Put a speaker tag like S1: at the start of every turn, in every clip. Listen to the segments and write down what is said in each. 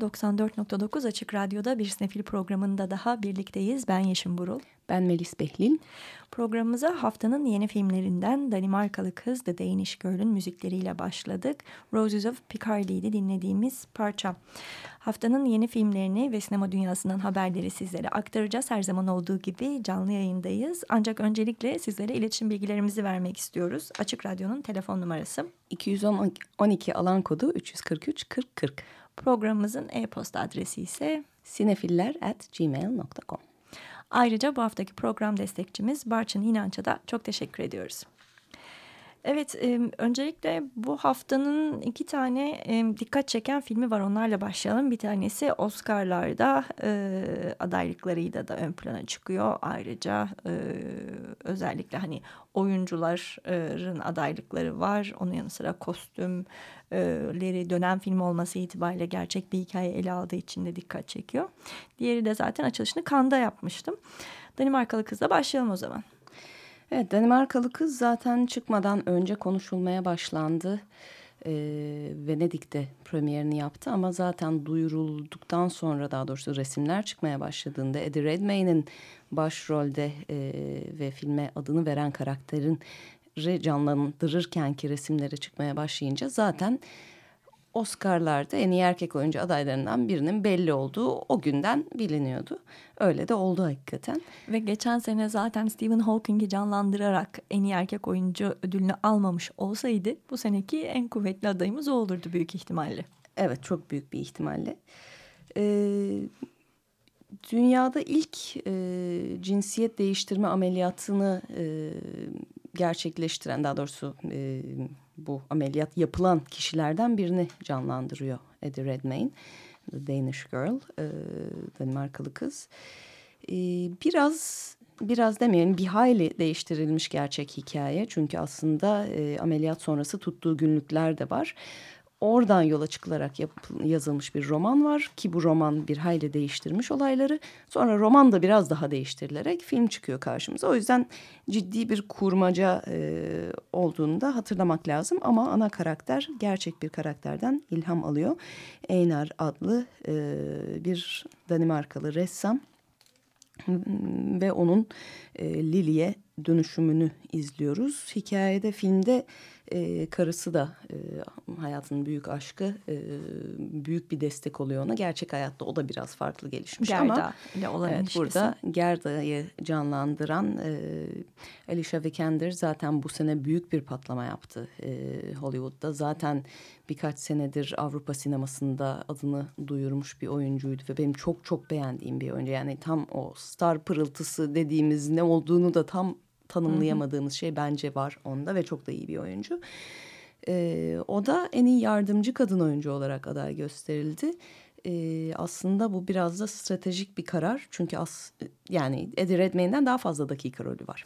S1: 94.9 Açık Radyo'da bir sinefil programında daha birlikteyiz. Ben Yeşim Burul.
S2: Ben Melis Behlil.
S1: Programımıza haftanın yeni filmlerinden Danimarkalı Kız The Danish Girl'ün müzikleriyle başladık. Roses of Picardy'di dinlediğimiz parça. Haftanın yeni filmlerini ve sinema dünyasından haberleri sizlere aktaracağız. Her zaman olduğu gibi canlı yayındayız. Ancak öncelikle sizlere iletişim bilgilerimizi vermek istiyoruz. Açık Radyo'nun telefon numarası
S2: 212 alan kodu 343 40 40.
S1: Programımızın e-posta adresi ise
S2: sinefiller@gmail.com.
S1: Ayrıca bu haftaki program destekçimiz Barçın İnanç'a da çok teşekkür ediyoruz. Evet, e, öncelikle bu haftanın iki tane e, dikkat çeken filmi var. Onlarla başlayalım. Bir tanesi Oscar'larda e, adaylıklarıyla da ön plana çıkıyor. Ayrıca e, özellikle hani oyuncuların adaylıkları var. Onun yanı sıra kostümleri dönem film olması itibariyle gerçek bir hikaye ele aldığı için de dikkat çekiyor. Diğeri de zaten açılışını Kanda yapmıştım. Danimarkalı kızla başlayalım o zaman.
S2: Evet Danimarkalı kız zaten çıkmadan önce konuşulmaya başlandı. Ee, Venedik'te premierini yaptı ama zaten duyurulduktan sonra daha doğrusu resimler çıkmaya başladığında Eddie Redmayne'in başrolde e, ve filme adını veren karakterin canlandırırkenki resimleri çıkmaya başlayınca zaten Oscar'larda en iyi erkek oyuncu adaylarından birinin belli olduğu o günden biliniyordu. Öyle de oldu hakikaten.
S1: Ve geçen sene zaten Stephen Hawking'i canlandırarak en iyi erkek oyuncu ödülünü almamış olsaydı bu seneki en kuvvetli adayımız o olurdu büyük ihtimalle.
S2: Evet çok büyük bir ihtimalle. Ee, dünyada ilk e, cinsiyet değiştirme ameliyatını e, gerçekleştiren daha doğrusu e, bu ameliyat yapılan kişilerden birini canlandırıyor Eddie Redmayne. The Danish Girl, e, Danimarkalı kız. E, biraz biraz demeyelim bir hayli değiştirilmiş gerçek hikaye. Çünkü aslında e, ameliyat sonrası tuttuğu günlükler de var. Oradan yola çıkılarak yazılmış bir roman var ki bu roman bir hayli değiştirmiş olayları. Sonra roman da biraz daha değiştirilerek film çıkıyor karşımıza. O yüzden ciddi bir kurmaca e, olduğunu da hatırlamak lazım. Ama ana karakter gerçek bir karakterden ilham alıyor. Einar adlı e, bir Danimarkalı ressam ve onun e, Lily'e dönüşümünü izliyoruz. Hikayede filmde e, karısı da e, hayatının büyük aşkı e, büyük bir destek oluyor ona. Gerçek hayatta o da biraz farklı gelişmiş
S1: Gerda
S2: ama
S1: ile olan
S2: evet, burada Gerda'yı canlandıran e, Alicia Vikander zaten bu sene büyük bir patlama yaptı e, Hollywood'da. Zaten birkaç senedir Avrupa sinemasında adını duyurmuş bir oyuncuydu ve benim çok çok beğendiğim bir oyuncu. Yani tam o star pırıltısı dediğimiz ne olduğunu da tam tanımlayamadığımız şey bence var onda ve çok da iyi bir oyuncu. Ee, o da en iyi yardımcı kadın oyuncu olarak aday gösterildi. Ee, aslında bu biraz da stratejik bir karar. Çünkü as, yani Eddie Redmayne'den daha fazla dakika rolü var.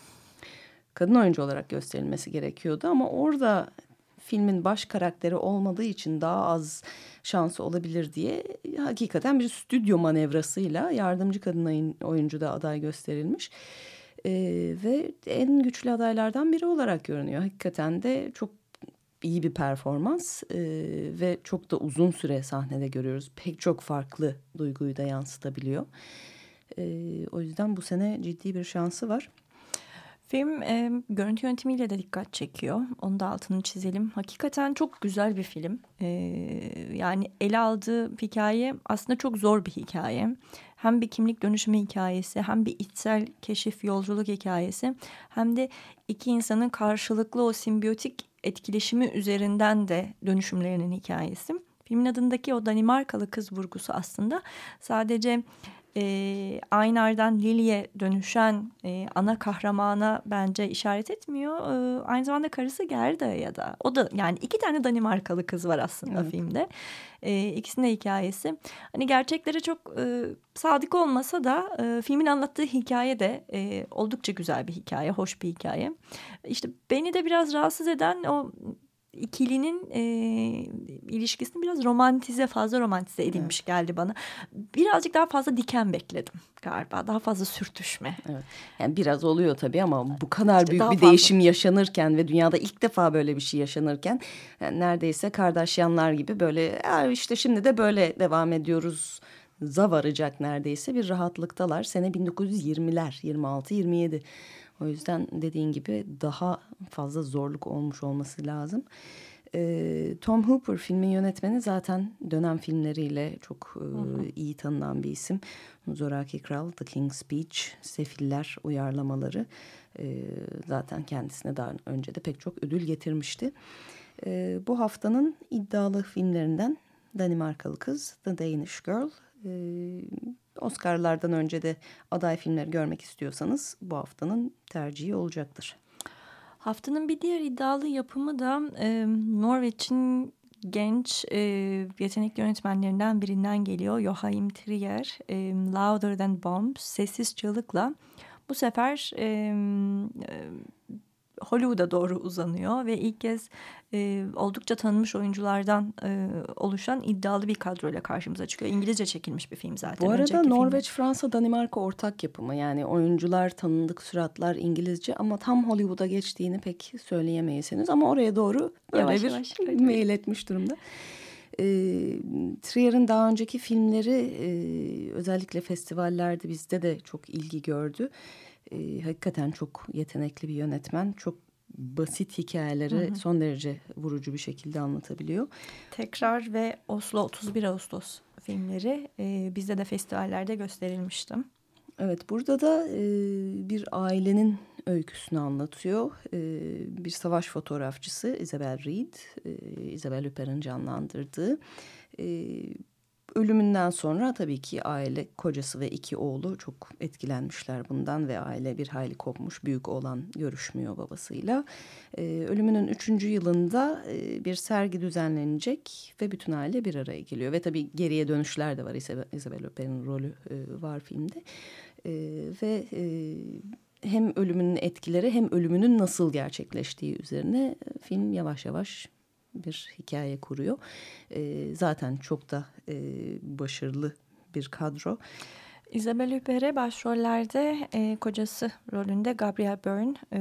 S2: Kadın oyuncu olarak gösterilmesi gerekiyordu ama orada filmin baş karakteri olmadığı için daha az şansı olabilir diye hakikaten bir stüdyo manevrasıyla yardımcı kadın oyuncu da aday gösterilmiş. E, ve en güçlü adaylardan biri olarak görünüyor. Hakikaten de çok iyi bir performans e, ve çok da uzun süre sahnede görüyoruz. Pek çok farklı duyguyu da yansıtabiliyor. E, o yüzden bu sene ciddi bir şansı var.
S1: Film e, görüntü yönetimiyle de dikkat çekiyor. Onu da altını çizelim. Hakikaten çok güzel bir film. E, yani ele aldığı hikaye aslında çok zor bir hikaye. Hem bir kimlik dönüşümü hikayesi, hem bir içsel keşif yolculuk hikayesi, hem de iki insanın karşılıklı o simbiyotik etkileşimi üzerinden de dönüşümlerinin hikayesi. Filmin adındaki o Danimarkalı kız vurgusu aslında sadece e, Aynar'dan Lily'e dönüşen e, ana kahramana bence işaret etmiyor. E, aynı zamanda karısı Gerda'ya da. O da yani iki tane Danimarkalı kız var aslında evet. filmde. E, ikisinin de hikayesi. Hani gerçeklere çok e, sadık olmasa da e, filmin anlattığı hikaye de e, oldukça güzel bir hikaye, hoş bir hikaye. İşte beni de biraz rahatsız eden o ikilinin e, ilişkisini biraz romantize fazla romantize edilmiş evet. geldi bana. Birazcık daha fazla diken bekledim galiba. Daha fazla sürtüşme.
S2: Evet. Yani biraz oluyor tabii ama bu kadar işte büyük bir fazla. değişim yaşanırken ve dünyada ilk defa böyle bir şey yaşanırken yani neredeyse Kardashianlar gibi böyle işte şimdi de böyle devam ediyoruz za varacak neredeyse bir rahatlıktalar. Sene 1920'ler 26-27 o yüzden dediğin gibi daha fazla zorluk olmuş olması lazım. Ee, Tom Hooper filmin yönetmeni zaten dönem filmleriyle çok e, iyi tanınan bir isim. Zoraki Kral, The King's Speech, Sefiller uyarlamaları e, zaten kendisine daha önce de pek çok ödül getirmişti. E, bu haftanın iddialı filmlerinden Danimarkalı Kız, The Danish Girl ee, Oscar'lardan önce de aday filmleri görmek istiyorsanız bu haftanın tercihi olacaktır.
S1: Haftanın bir diğer iddialı yapımı da e, Norveç'in genç e, yetenekli yönetmenlerinden birinden geliyor. Joachim Trier, e, Louder Than Bombs, Sessiz Çığlık'la. Bu sefer e, e, Hollywood'a doğru uzanıyor ve ilk kez e, oldukça tanınmış oyunculardan e, oluşan iddialı bir kadroyla karşımıza çıkıyor. İngilizce çekilmiş bir film zaten.
S2: Bu arada Norveç, filmi. Fransa, Danimarka ortak yapımı. Yani oyuncular, tanındık suratlar İngilizce ama tam Hollywood'a geçtiğini pek söyleyemeyiz henüz. Ama oraya doğru yavaş bir yavaş, mail etmiş durumda. E, Trier'in daha önceki filmleri e, özellikle festivallerde bizde de çok ilgi gördü e, hakikaten çok yetenekli bir yönetmen. Çok basit hikayeleri hı hı. son derece vurucu bir şekilde anlatabiliyor.
S1: Tekrar ve Oslo 31 Ağustos filmleri e, bizde de festivallerde gösterilmişti.
S2: Evet burada da e, bir ailenin öyküsünü anlatıyor. E, bir savaş fotoğrafçısı Isabel Reed, e, Isabel Hupper'ın canlandırdığı... E, ölümünden sonra tabii ki aile kocası ve iki oğlu çok etkilenmişler bundan ve aile bir hayli kopmuş. Büyük olan görüşmüyor babasıyla. Ee, ölümünün üçüncü yılında e, bir sergi düzenlenecek ve bütün aile bir araya geliyor. Ve tabii geriye dönüşler de var. Isabel, Hupperd'in rolü e, var filmde. E, ve... E, hem ölümünün etkileri hem ölümünün nasıl gerçekleştiği üzerine e, film yavaş yavaş bir hikaye kuruyor. E, zaten çok da e, başarılı bir kadro.
S1: Isabelle Huppert başrollerde e, kocası rolünde Gabriel Byrne e,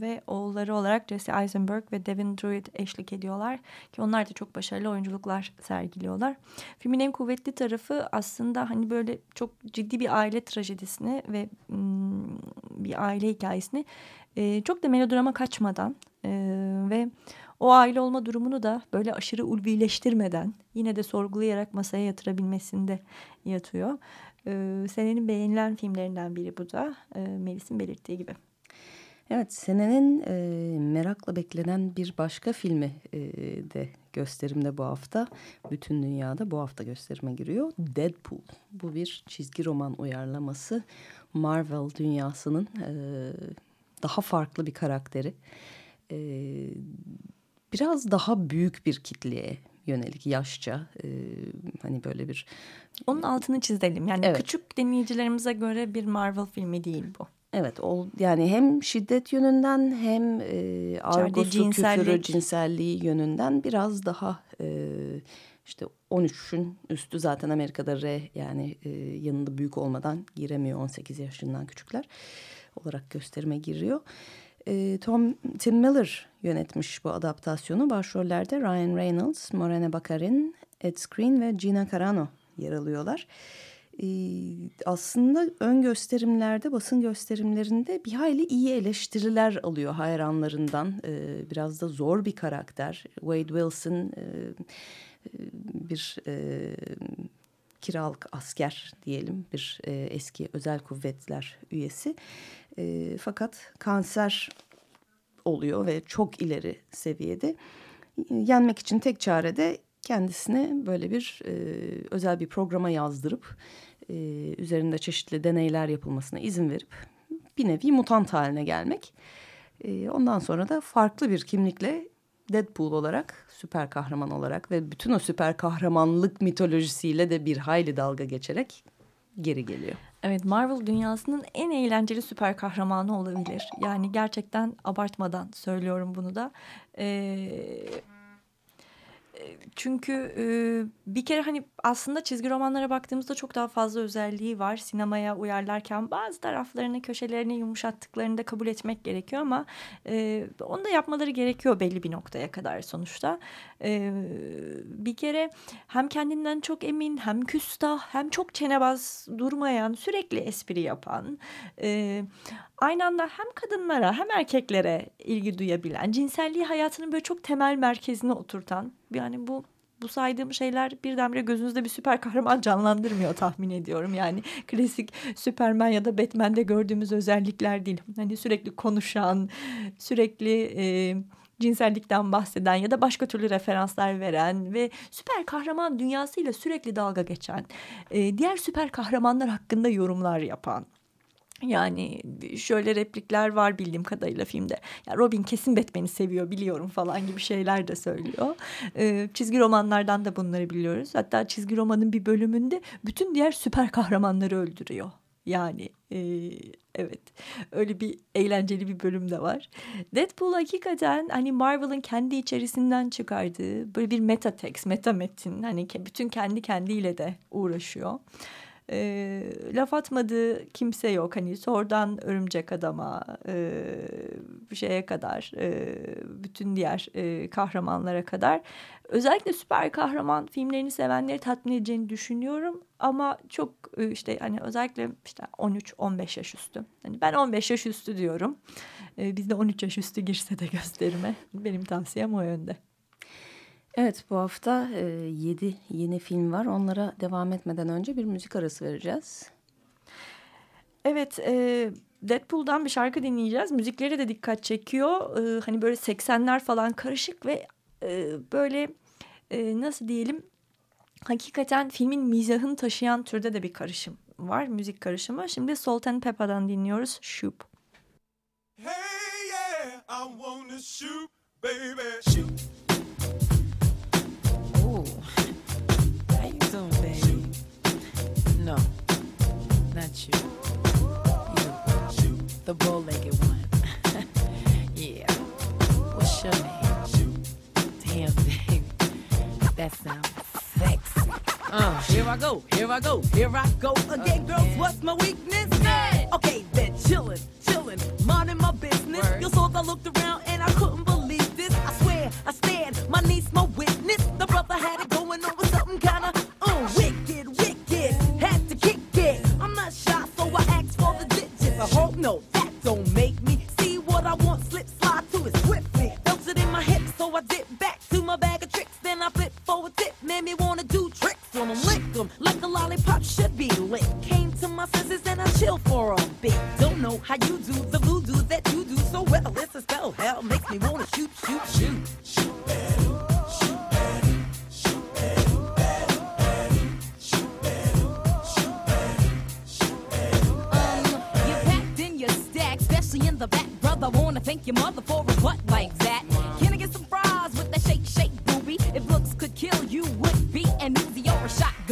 S1: ve oğulları olarak Jesse Eisenberg ve Devin Druid eşlik ediyorlar. Ki onlar da çok başarılı oyunculuklar sergiliyorlar. Filmin en kuvvetli tarafı aslında hani böyle çok ciddi bir aile trajedisini ve m, bir aile hikayesini e, çok da melodrama kaçmadan e, ve o aile olma durumunu da böyle aşırı ulvileştirmeden yine de sorgulayarak masaya yatırabilmesinde yatıyor. Ee, senenin beğenilen filmlerinden biri bu da e, Melis'in belirttiği gibi.
S2: Evet senenin e, merakla beklenen bir başka filmi e, de gösterimde bu hafta. Bütün dünyada bu hafta gösterime giriyor. Deadpool. Bu bir çizgi roman uyarlaması. Marvel dünyasının e, daha farklı bir karakteri. E, biraz daha büyük bir kitleye yönelik yaşça e, hani böyle bir
S1: onun altını çizelim yani evet. küçük dinleyicilerimize göre bir Marvel filmi değil bu.
S2: Evet o yani hem şiddet yönünden hem e, argosu cinsellik. küfürü cinselliği yönünden biraz daha e, işte 13'ün üstü zaten Amerika'da R yani e, yanında büyük olmadan giremiyor 18 yaşından küçükler olarak gösterime giriyor. E, Tom Tim Miller yönetmiş bu adaptasyonu. Başrollerde Ryan Reynolds, Morena Baccarin, Ed Skrein ve Gina Carano yer alıyorlar. E, aslında ön gösterimlerde, basın gösterimlerinde bir hayli iyi eleştiriler alıyor hayranlarından. E, biraz da zor bir karakter. Wade Wilson e, bir... E, kiralık asker diyelim bir e, eski özel kuvvetler üyesi. E, fakat kanser oluyor ve çok ileri seviyede. Yenmek için tek çare de kendisine böyle bir e, özel bir programa yazdırıp e, üzerinde çeşitli deneyler yapılmasına izin verip bir nevi mutant haline gelmek. E, ondan sonra da farklı bir kimlikle Deadpool olarak, süper kahraman olarak ve bütün o süper kahramanlık mitolojisiyle de bir hayli dalga geçerek geri geliyor.
S1: Evet Marvel dünyasının en eğlenceli süper kahramanı olabilir. Yani gerçekten abartmadan söylüyorum bunu da. Ee, çünkü e, bir kere hani aslında çizgi romanlara baktığımızda çok daha fazla özelliği var. Sinemaya uyarlarken bazı taraflarını, köşelerini yumuşattıklarını da kabul etmek gerekiyor ama e, onu da yapmaları gerekiyor belli bir noktaya kadar sonuçta. E, bir kere hem kendinden çok emin, hem küstah, hem çok çenebaz durmayan, sürekli espri yapan, e, aynı anda hem kadınlara hem erkeklere ilgi duyabilen, cinselliği hayatının böyle çok temel merkezine oturtan yani bu bu saydığım şeyler birdenbire gözünüzde bir süper kahraman canlandırmıyor tahmin ediyorum. Yani klasik Superman ya da Batman'de gördüğümüz özellikler değil. Hani sürekli konuşan, sürekli e, cinsellikten bahseden ya da başka türlü referanslar veren ve süper kahraman dünyasıyla sürekli dalga geçen, e, diğer süper kahramanlar hakkında yorumlar yapan yani şöyle replikler var bildiğim kadarıyla filmde. Ya Robin kesin Batman'i seviyor biliyorum falan gibi şeyler de söylüyor. Ee, çizgi romanlardan da bunları biliyoruz. Hatta çizgi romanın bir bölümünde bütün diğer süper kahramanları öldürüyor. Yani e, evet öyle bir eğlenceli bir bölüm de var. Deadpool hakikaten hani Marvel'ın kendi içerisinden çıkardığı böyle bir meta text, meta metin. Hani bütün kendi kendiyle de uğraşıyor e, laf atmadığı kimse yok. Hani Sor'dan Örümcek Adam'a e, şeye kadar e, bütün diğer e, kahramanlara kadar özellikle süper kahraman filmlerini sevenleri tatmin edeceğini düşünüyorum. Ama çok e, işte hani özellikle işte 13-15 yaş üstü. Hani ben 15 yaş üstü diyorum. E, bizde 13 yaş üstü girse de gösterime. Benim tavsiyem o yönde.
S2: Evet bu hafta e, 7 yeni film var. Onlara devam etmeden önce bir müzik arası vereceğiz.
S1: Evet e, Deadpool'dan bir şarkı dinleyeceğiz. Müzikleri de dikkat çekiyor. E, hani böyle 80'ler falan karışık ve e, böyle e, nasıl diyelim hakikaten filmin mizahını taşıyan türde de bir karışım var. Müzik karışımı. Şimdi Salt and Pepper'dan dinliyoruz. Shoop. Hey yeah, I wanna shoot, baby. Shoot. Not you. You, the bow-legged one. yeah. What's your name? Damn, baby. That sounds sexy. Uh, here I go, here I go, here I go again, girls. What's my weakness? Okay, then chillin', chillin', minding my business. Word. You saw I looked around and I couldn't believe this. I swear, I stand, my niece, my witness. The brother had it going on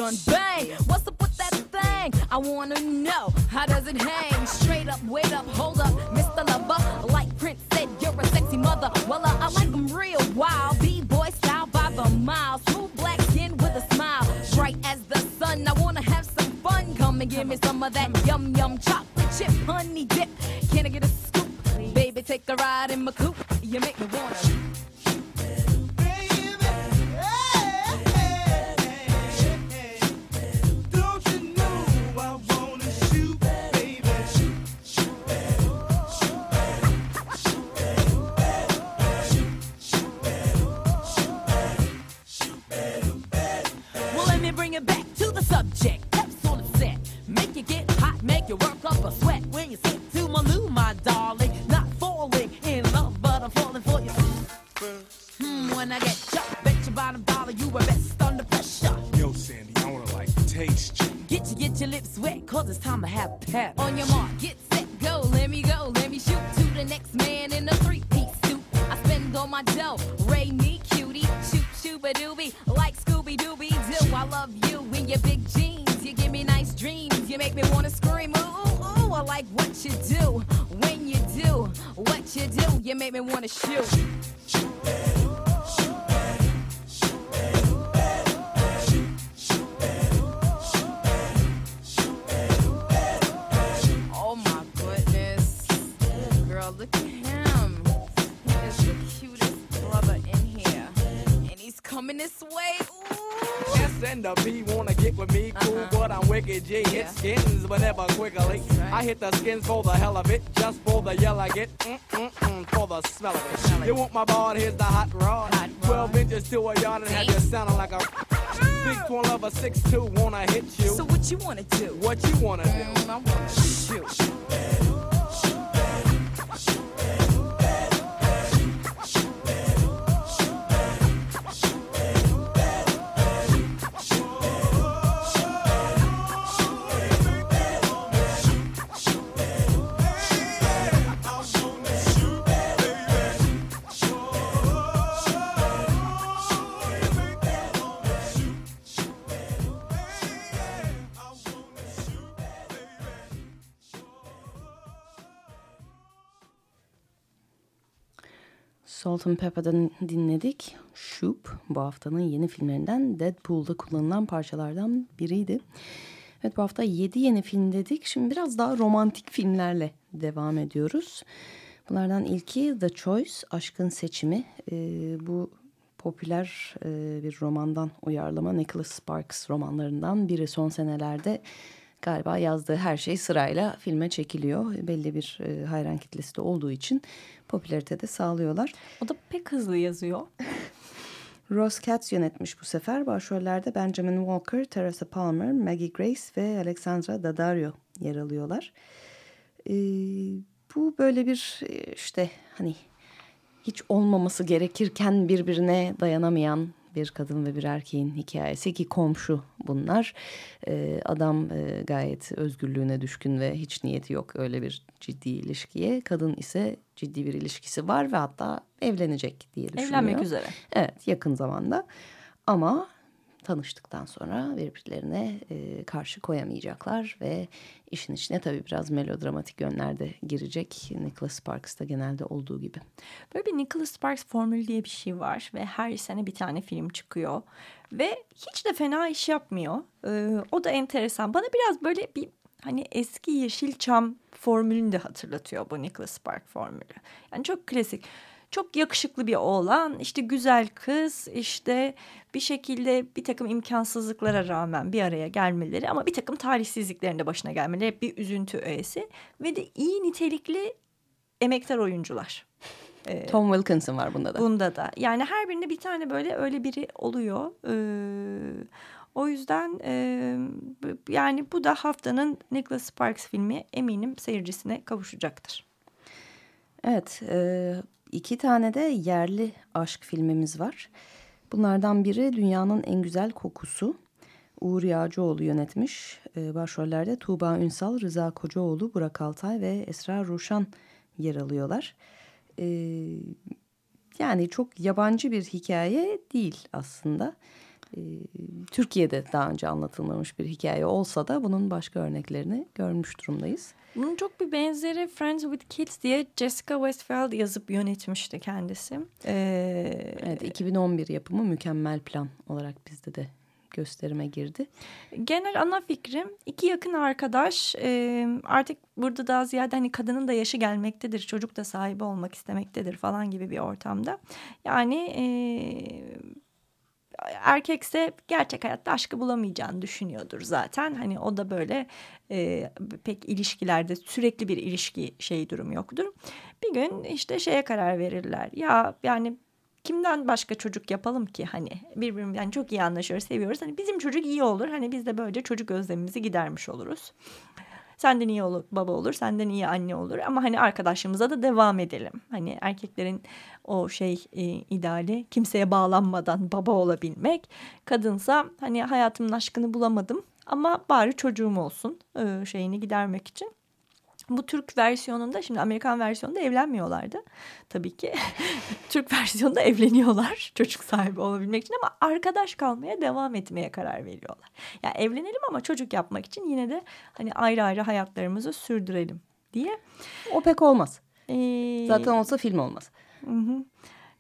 S1: shotgun. Bang! What's up with that thing? I wanna know how does it hang? Straight up, wait up, hold up, Mr. Lover. Like Prince said, you're a sexy mother. Well, uh, I like them real wild. B-boy style by the mile. Smooth black skin with a smile. Bright as the sun. I wanna have some fun. Come and give me some of that yum yum chocolate chip honey dip. Can I get a scoop? Baby, take a ride in my coupe. You make me wanna. Pep. On your mark, get set, go, let me go, let me shoot to the next man in a three-piece suit. I spend all my dough, Ray me cutie, shoot, shoot a doobie, like Scooby Dooby Doo. I love you in your big jeans, you give me nice dreams, you make me wanna scream, ooh, ooh. I like what you do. When you do what you do. You make me wanna shoot
S3: but I'm wicked G. Hit skins, but never quickly. I hit the skins for the hell of it, just for the yell I get, mm-mm-mm, for the smell of it. You want my ball, here's the hot rod. 12 inches to a yard and have you sounding like a ah. big twin of a 6'2 wanna hit you.
S4: So what you wanna do?
S3: What you wanna do?
S4: Mm, I wanna shoot.
S2: Salt and Pepper'dan dinledik. Shoop bu haftanın yeni filmlerinden Deadpool'da kullanılan parçalardan biriydi. Evet bu hafta 7 yeni film dedik. Şimdi biraz daha romantik filmlerle devam ediyoruz. Bunlardan ilki The Choice, Aşkın Seçimi. Ee, bu popüler e, bir romandan uyarlama Nicholas Sparks romanlarından biri son senelerde galiba yazdığı her şey sırayla filme çekiliyor. Belli bir e, hayran kitlesi de olduğu için popülarite de sağlıyorlar.
S1: O da pek hızlı yazıyor.
S2: Ross Katz yönetmiş bu sefer. Başrollerde Benjamin Walker, Teresa Palmer, Maggie Grace ve Alexandra Daddario yer alıyorlar. Ee, bu böyle bir e, işte hani hiç olmaması gerekirken birbirine dayanamayan bir kadın ve bir erkeğin hikayesi ki komşu bunlar. Ee, adam e, gayet özgürlüğüne düşkün ve hiç niyeti yok öyle bir ciddi ilişkiye. Kadın ise ciddi bir ilişkisi var ve hatta evlenecek diye düşünüyor.
S1: Evlenmek üzere.
S2: Evet yakın zamanda ama tanıştıktan sonra birbirlerine e, karşı koyamayacaklar ve işin içine tabii biraz melodramatik yönlerde girecek Nicholas Sparks'ta genelde olduğu gibi.
S1: Böyle bir Nicholas Sparks formülü diye bir şey var ve her sene bir tane film çıkıyor ve hiç de fena iş yapmıyor. Ee, o da enteresan. Bana biraz böyle bir hani eski Yeşilçam formülünü de hatırlatıyor bu Nicholas Spark formülü. Yani çok klasik çok yakışıklı bir oğlan, işte güzel kız, işte bir şekilde bir takım imkansızlıklara rağmen bir araya gelmeleri ama bir takım talihsizliklerin de başına gelmeleri bir üzüntü öğesi ve de iyi nitelikli emektar oyuncular.
S2: Ee, Tom Wilkinson var bunda da.
S1: Bunda da. Yani her birinde bir tane böyle öyle biri oluyor. Ee, o yüzden e, yani bu da haftanın Nicholas Sparks filmi eminim seyircisine kavuşacaktır.
S2: Evet, e, iki tane de yerli aşk filmimiz var. Bunlardan biri Dünyanın En Güzel Kokusu. Uğur Yağcıoğlu yönetmiş. E, başrollerde Tuğba Ünsal, Rıza Kocaoğlu, Burak Altay ve Esra Ruşan yer alıyorlar. E, yani çok yabancı bir hikaye değil aslında. E, Türkiye'de daha önce anlatılmamış bir hikaye olsa da bunun başka örneklerini görmüş durumdayız.
S1: Bunun çok bir benzeri Friends with Kids diye Jessica Westfeld yazıp yönetmişti kendisi.
S2: Ee, evet 2011 yapımı mükemmel plan olarak bizde de gösterime girdi.
S1: Genel ana fikrim iki yakın arkadaş e, artık burada daha ziyade hani kadının da yaşı gelmektedir çocuk da sahibi olmak istemektedir falan gibi bir ortamda. Yani e, erkekse gerçek hayatta aşkı bulamayacağını düşünüyordur zaten. Hani o da böyle e, pek ilişkilerde sürekli bir ilişki şey durum yoktur. Bir gün işte şeye karar verirler. Ya yani kimden başka çocuk yapalım ki hani birbirimiz yani çok iyi anlaşıyoruz, seviyoruz. Hani bizim çocuk iyi olur. Hani biz de böylece çocuk özlemimizi gidermiş oluruz. Senden iyi olur, baba olur, senden iyi anne olur. Ama hani arkadaşımıza da devam edelim. Hani erkeklerin o şey e, ideali kimseye bağlanmadan baba olabilmek. Kadınsa hani hayatımın aşkını bulamadım ama bari çocuğum olsun e, şeyini gidermek için. Bu Türk versiyonunda şimdi Amerikan versiyonunda evlenmiyorlardı tabii ki. Türk versiyonunda evleniyorlar çocuk sahibi olabilmek için ama arkadaş kalmaya devam etmeye karar veriyorlar. Ya yani evlenelim ama çocuk yapmak için yine de hani ayrı ayrı hayatlarımızı sürdürelim diye.
S2: O pek olmaz. Ee, Zaten olsa film olmaz.
S1: Hı hı.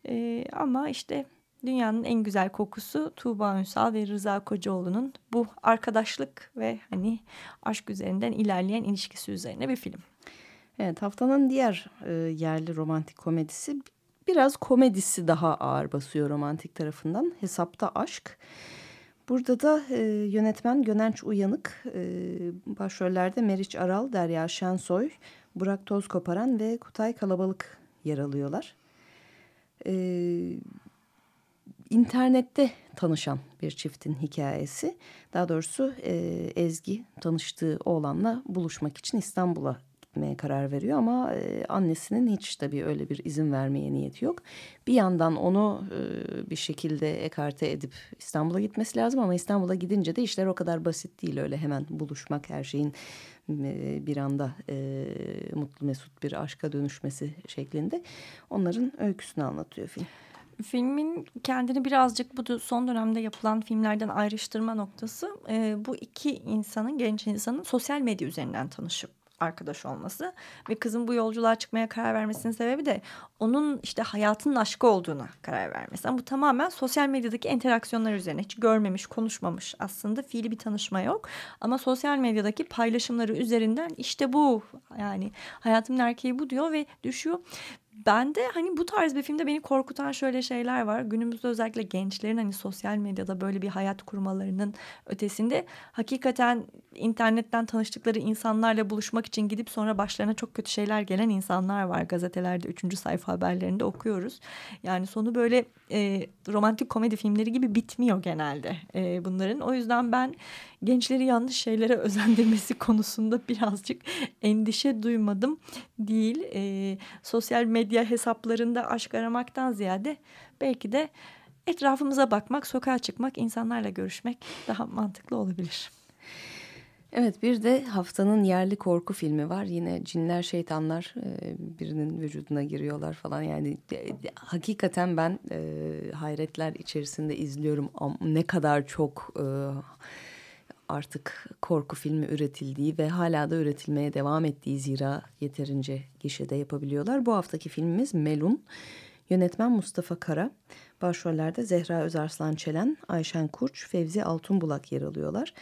S1: Ee, ama işte dünyanın en güzel kokusu Tuğba Ünsal ve Rıza Kocaoğlu'nun bu arkadaşlık ve hani aşk üzerinden ilerleyen ilişkisi üzerine bir film.
S2: Evet haftanın diğer e, yerli romantik komedisi biraz komedisi daha ağır basıyor romantik tarafından. Hesapta aşk. Burada da e, yönetmen Gönenç Uyanık, e, başrollerde Meriç Aral, Derya Şensoy, Burak Toz Koparan ve Kutay Kalabalık yer alıyorlar. E, internette tanışan bir çiftin hikayesi. Daha doğrusu e, Ezgi tanıştığı oğlanla buluşmak için İstanbul'a gitmeye karar veriyor ama e, annesinin hiç tabii öyle bir izin vermeye niyeti yok. Bir yandan onu e, bir şekilde ekarte edip İstanbul'a gitmesi lazım ama İstanbul'a gidince de işler o kadar basit değil öyle hemen buluşmak her şeyin e, bir anda e, mutlu mesut bir aşka dönüşmesi şeklinde onların öyküsünü anlatıyor film.
S1: Filmin kendini birazcık bu son dönemde yapılan filmlerden ayrıştırma noktası e, bu iki insanın genç insanın sosyal medya üzerinden tanışıp arkadaş olması ve kızın bu yolculuğa çıkmaya karar vermesinin sebebi de onun işte hayatının aşkı olduğuna karar vermesi. Ama bu tamamen sosyal medyadaki interaksiyonlar üzerine hiç görmemiş, konuşmamış aslında fiili bir tanışma yok. Ama sosyal medyadaki paylaşımları üzerinden işte bu yani hayatımın erkeği bu diyor ve düşüyor. Ben de hani bu tarz bir filmde beni korkutan şöyle şeyler var. Günümüzde özellikle gençlerin hani sosyal medyada böyle bir hayat kurmalarının ötesinde hakikaten internetten tanıştıkları insanlarla buluşmak için gidip sonra başlarına çok kötü şeyler gelen insanlar var. Gazetelerde üçüncü sayfa haberlerinde okuyoruz. Yani sonu böyle e, romantik komedi filmleri gibi bitmiyor genelde e, bunların. O yüzden ben gençleri yanlış şeylere özendirmesi konusunda birazcık endişe duymadım değil. E, sosyal medya hesaplarında aşk aramaktan ziyade belki de etrafımıza bakmak, sokağa çıkmak, insanlarla görüşmek daha mantıklı olabilir.
S2: Evet bir de haftanın yerli korku filmi var. Yine cinler şeytanlar e, birinin vücuduna giriyorlar falan. Yani hakikaten ben e, hayretler içerisinde izliyorum. Ne kadar çok e, artık korku filmi üretildiği ve hala da üretilmeye devam ettiği zira yeterince gişede yapabiliyorlar. Bu haftaki filmimiz Melun. Yönetmen Mustafa Kara. Başrollerde Zehra Özarslan Çelen, Ayşen Kurç, Fevzi Altunbulak yer alıyorlar.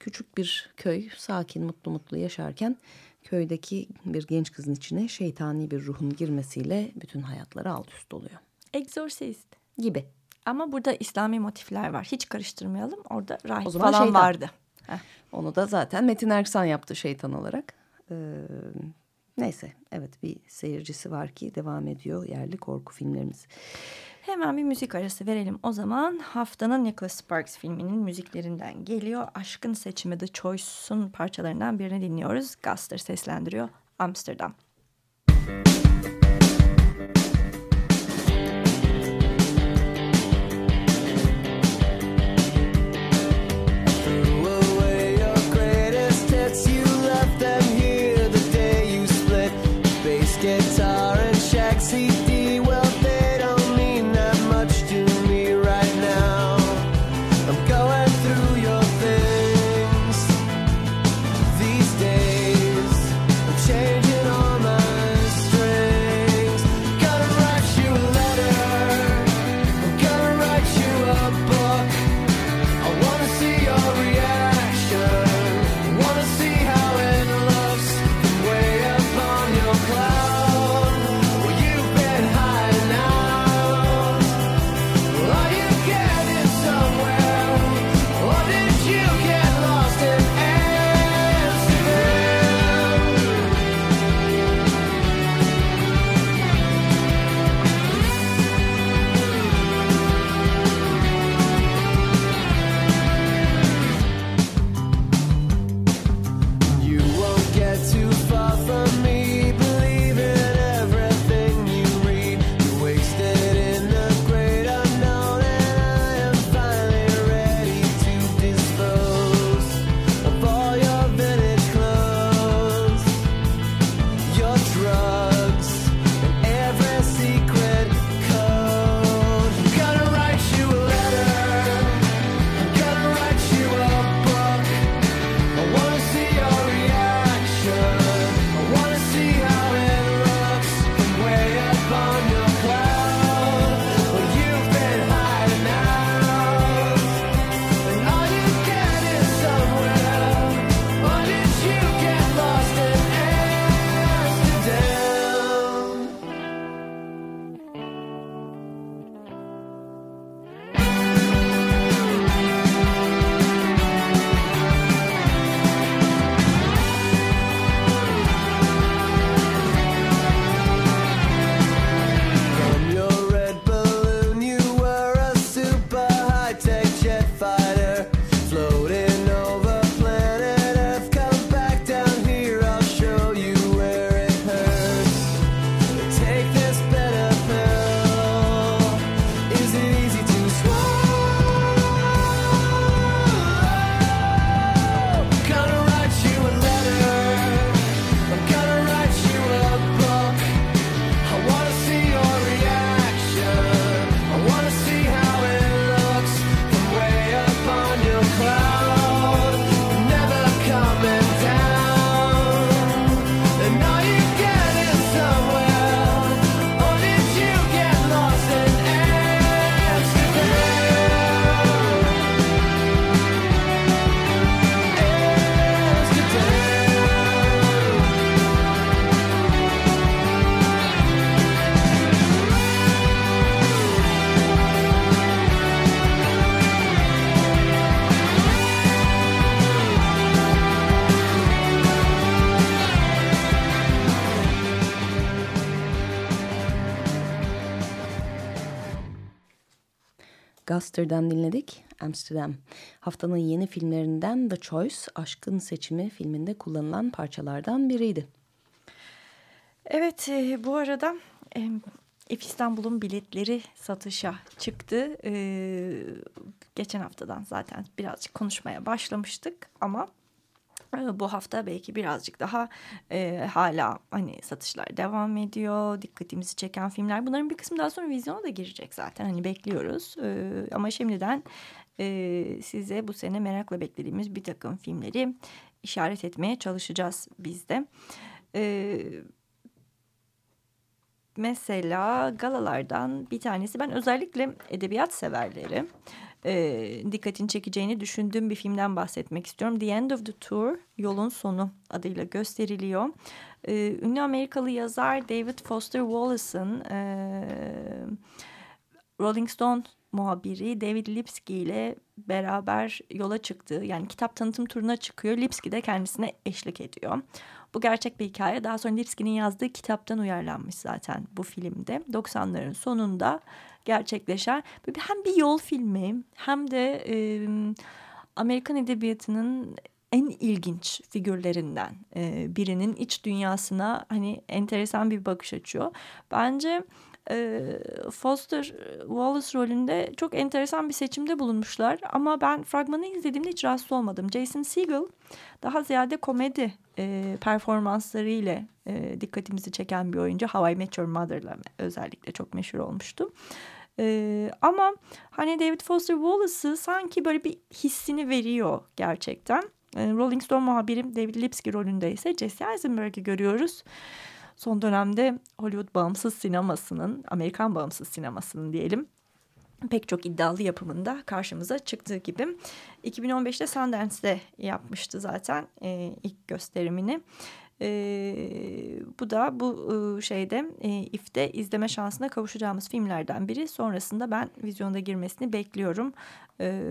S2: Küçük bir köy sakin mutlu mutlu yaşarken köydeki bir genç kızın içine şeytani bir ruhun girmesiyle bütün hayatları alt üst oluyor.
S1: Exorcist.
S2: Gibi.
S1: Ama burada İslami motifler var. Hiç karıştırmayalım. Orada rahip falan şeytan. vardı.
S2: Onu da zaten Metin Erksan yaptı şeytan olarak. Ee, neyse evet bir seyircisi var ki devam ediyor yerli korku filmlerimiz.
S1: Hemen bir müzik arası verelim o zaman. Haftanın Nicholas Sparks filminin müziklerinden geliyor. Aşkın Seçimi The Choice'un parçalarından birini dinliyoruz. Guster seslendiriyor Amsterdam.
S5: Gotta
S2: Guster'dan dinledik. Amsterdam. Haftanın yeni filmlerinden The Choice, Aşkın Seçimi filminde kullanılan parçalardan biriydi.
S1: Evet e, bu arada e, İstanbul'un biletleri satışa çıktı. E, geçen haftadan zaten birazcık konuşmaya başlamıştık ama bu hafta belki birazcık daha e, hala hani satışlar devam ediyor. Dikkatimizi çeken filmler. Bunların bir kısmı daha sonra vizyona da girecek zaten. Hani bekliyoruz. E, ama şimdiden e, size bu sene merakla beklediğimiz bir takım filmleri işaret etmeye çalışacağız biz de. Evet mesela galalardan bir tanesi ben özellikle edebiyat severleri e, dikkatini çekeceğini düşündüğüm bir filmden bahsetmek istiyorum. The End of the Tour, Yolun Sonu adıyla gösteriliyor. E, ünlü Amerikalı yazar David Foster Wallace'ın e, Rolling Stone muhabiri David Lipsky ile beraber yola çıktığı yani kitap tanıtım turuna çıkıyor. Lipsky de kendisine eşlik ediyor. Bu gerçek bir hikaye. Daha sonra Lipsky'nin yazdığı kitaptan uyarlanmış zaten bu filmde. 90'ların sonunda gerçekleşen hem bir yol filmi hem de e, Amerikan edebiyatının en ilginç figürlerinden e, birinin iç dünyasına hani enteresan bir bakış açıyor. Bence e, Foster Wallace rolünde çok enteresan bir seçimde bulunmuşlar. Ama ben fragmanı izlediğimde hiç rahatsız olmadım. Jason Segel daha ziyade komedi e, performanslarıyla e, dikkatimizi çeken bir oyuncu. How I Met Your Mother'la özellikle çok meşhur olmuştu. Ee, ama hani David Foster Wallace'ı sanki böyle bir hissini veriyor gerçekten. Ee, Rolling Stone muhabiri David Lipsky rolünde ise Jesse Eisenberg'i görüyoruz son dönemde Hollywood bağımsız sinemasının, Amerikan bağımsız sinemasının diyelim pek çok iddialı yapımında karşımıza çıktığı gibi 2015'te Sundance'de yapmıştı zaten e, ilk gösterimini. E, bu da bu e, şeyde e, IF'de izleme şansına kavuşacağımız filmlerden biri. Sonrasında ben vizyonda girmesini bekliyorum. E,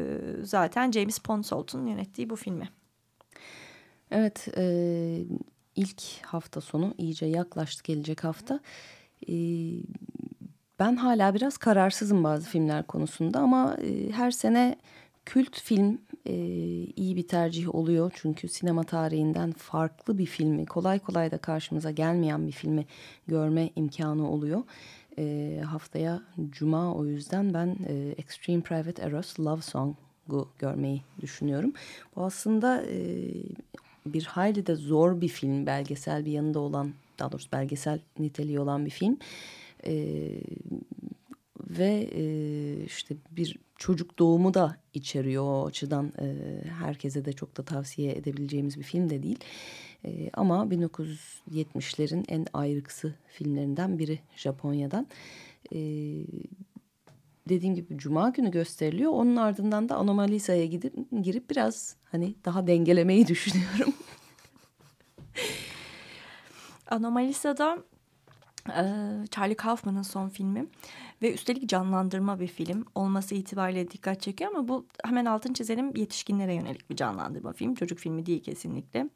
S1: zaten James Ponsolt'un yönettiği bu filmi.
S2: Evet, e, ilk hafta sonu iyice yaklaştı gelecek hafta. E, ben hala biraz kararsızım bazı filmler konusunda ama e, her sene kült film e, iyi bir tercih oluyor. Çünkü sinema tarihinden farklı bir filmi kolay kolay da karşımıza gelmeyen bir filmi görme imkanı oluyor. E, haftaya Cuma o yüzden ben e, Extreme Private Eros Love Song'u görmeyi düşünüyorum. Bu aslında e, bir hayli de zor bir film. Belgesel bir yanında olan daha doğrusu belgesel niteliği olan bir film. E, ve e, işte bir çocuk doğumu da içeriyor o açıdan e, herkese de çok da tavsiye edebileceğimiz bir film de değil. E, ama 1970'lerin en ayrıksı filmlerinden biri Japonya'dan. E, dediğim gibi cuma günü gösteriliyor. Onun ardından da Anomalisa'ya gidip girip biraz hani daha dengelemeyi düşünüyorum.
S1: Anomalisa'da Charlie Kaufman'ın son filmi ve üstelik canlandırma bir film olması itibariyle dikkat çekiyor ama bu hemen altın çizelim yetişkinlere yönelik bir canlandırma film. Çocuk filmi değil kesinlikle.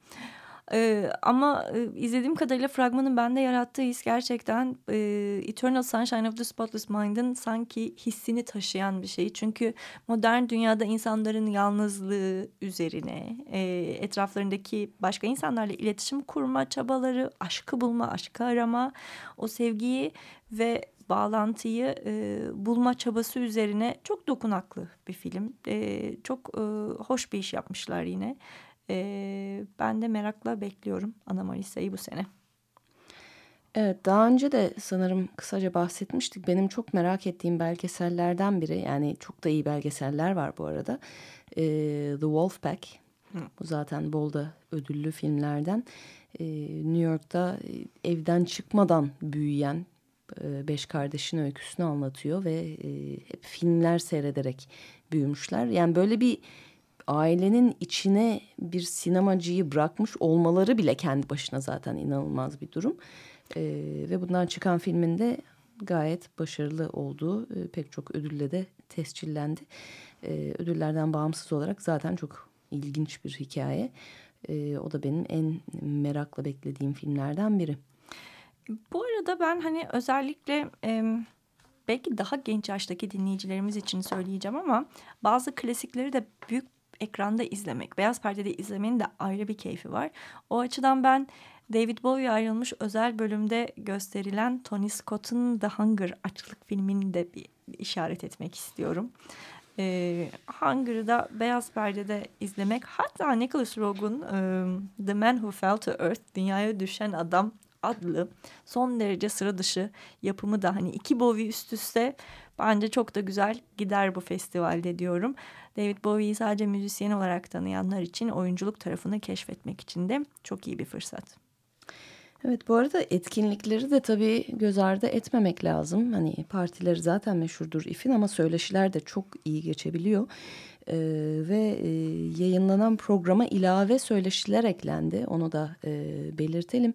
S1: Ee, ama e, izlediğim kadarıyla fragmanın bende yarattığı his gerçekten e, Eternal Sunshine of the Spotless Mind'ın sanki hissini taşıyan bir şey. Çünkü modern dünyada insanların yalnızlığı üzerine e, etraflarındaki başka insanlarla iletişim kurma çabaları, aşkı bulma, aşkı arama, o sevgiyi ve bağlantıyı e, bulma çabası üzerine çok dokunaklı bir film. E, çok e, hoş bir iş yapmışlar yine. E, ben de merakla bekliyorum Ana Marisa'yı bu sene.
S2: Evet daha önce de sanırım kısaca bahsetmiştik. Benim çok merak ettiğim belgesellerden biri yani çok da iyi belgeseller var bu arada. E, The Wolfpack. Hı. Bu zaten Bolda ödüllü filmlerden. E, New York'ta evden çıkmadan büyüyen e, beş kardeşin öyküsünü anlatıyor ve e, hep filmler seyrederek büyümüşler. Yani böyle bir ailenin içine bir sinemacıyı bırakmış olmaları bile kendi başına zaten inanılmaz bir durum. E, ve bundan çıkan filmin de gayet başarılı olduğu e, pek çok ödülle de tescillendi. E, ödüllerden bağımsız olarak zaten çok ilginç bir hikaye. E, o da benim en merakla beklediğim filmlerden biri.
S1: Bu arada ben hani özellikle... E belki daha genç yaştaki dinleyicilerimiz için söyleyeceğim ama bazı klasikleri de büyük ekranda izlemek, beyaz perdede izlemenin de ayrı bir keyfi var. O açıdan ben David Bowie ayrılmış özel bölümde gösterilen Tony Scott'un The Hunger açlık filmini de bir işaret etmek istiyorum. Ee, Hunger'ı da beyaz perdede izlemek hatta Nicholas Rogue'un e, The Man Who Fell to Earth Dünyaya Düşen Adam adlı son derece sıra dışı yapımı da hani iki Bowie üst üste bence çok da güzel gider bu festivalde diyorum. David Bowie'yi sadece müzisyen olarak tanıyanlar için oyunculuk tarafını keşfetmek için de çok iyi bir fırsat.
S2: Evet bu arada etkinlikleri de tabii göz ardı etmemek lazım. Hani partileri zaten meşhurdur İF'in ama söyleşiler de çok iyi geçebiliyor. Ee, ve e, yayınlanan programa ilave söyleşiler eklendi. Onu da e, belirtelim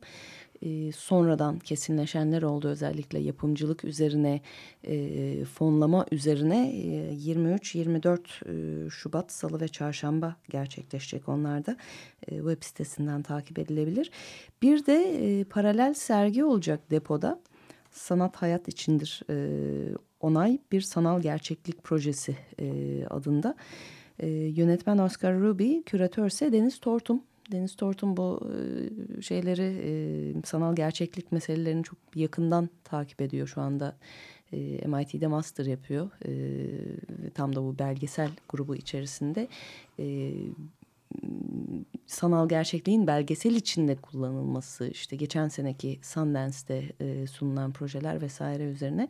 S2: e, sonradan kesinleşenler oldu. Özellikle yapımcılık üzerine, e, fonlama üzerine e, 23-24 e, Şubat, Salı ve Çarşamba gerçekleşecek onlar da. E, web sitesinden takip edilebilir. Bir de e, paralel sergi olacak depoda. Sanat Hayat içindir e, onay bir sanal gerçeklik projesi e, adında. E, yönetmen Oscar Ruby, küratörse Deniz Tortum. Deniz Tortun bu şeyleri sanal gerçeklik meselelerini çok yakından takip ediyor şu anda. MIT'de master yapıyor. Tam da bu belgesel grubu içerisinde. Sanal gerçekliğin belgesel içinde kullanılması işte geçen seneki Sundance'de sunulan projeler vesaire üzerine.